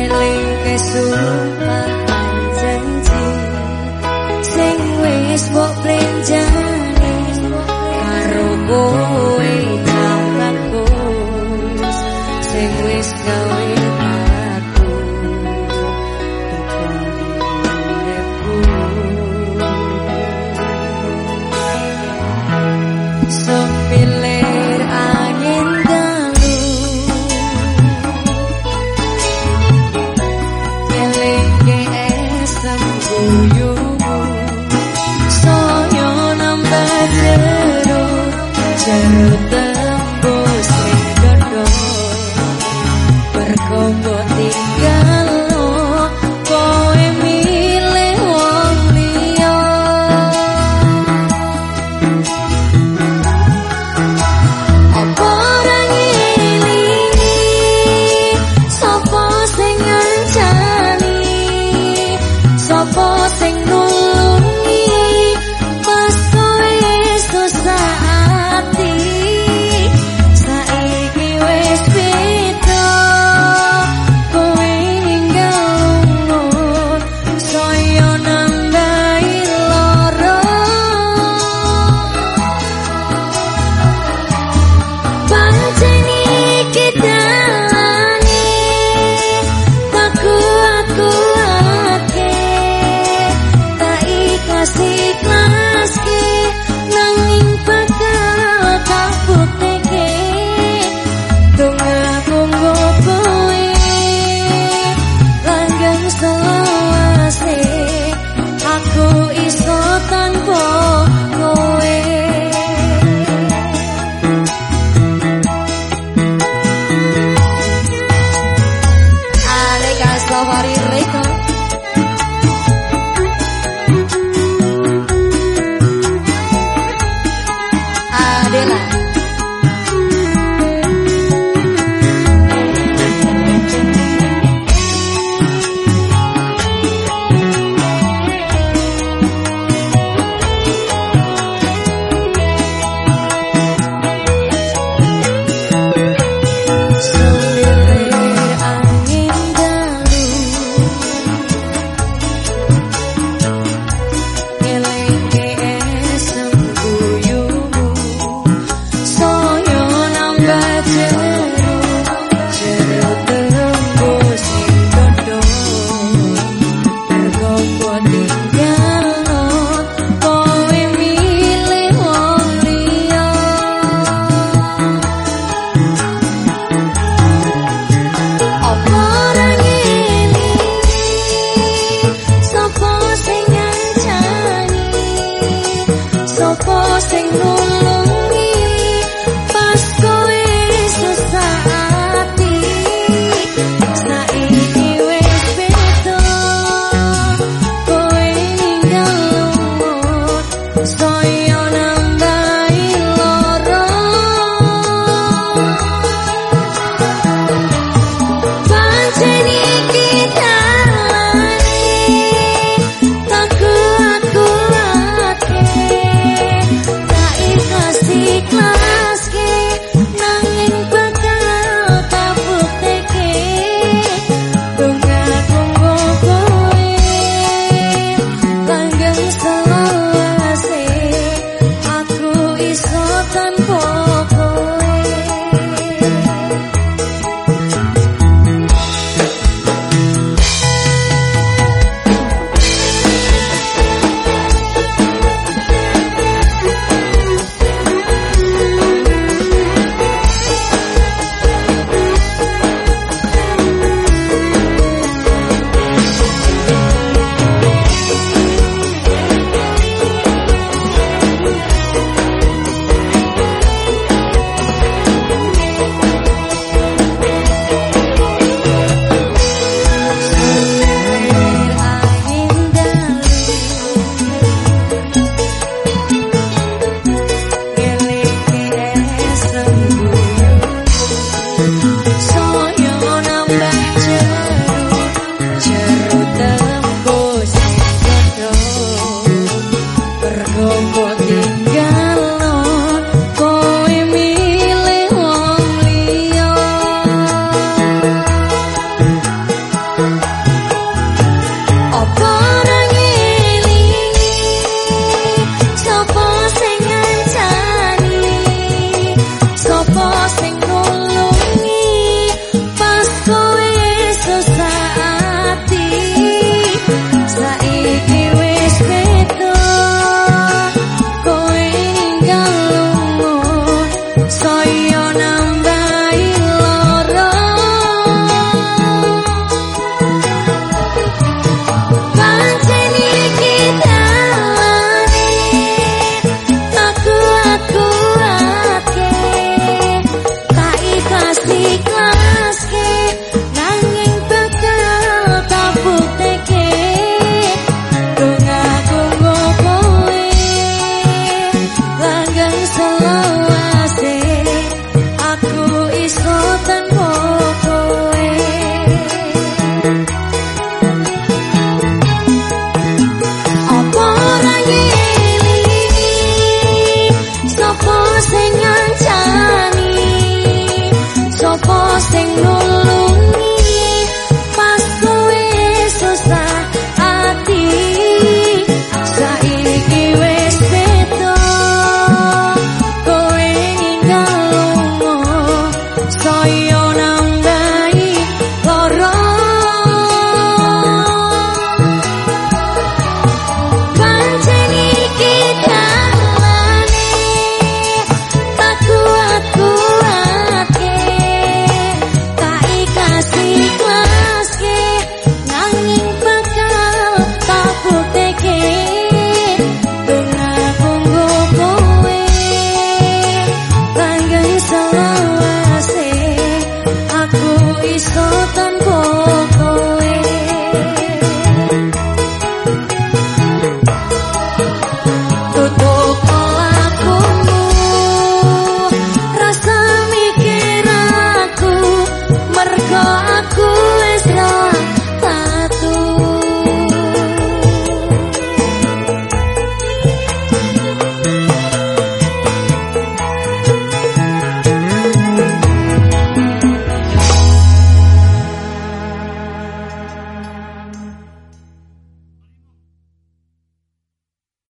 eling kesumpahan janji. Sing wis mbok plenjani karo kowe.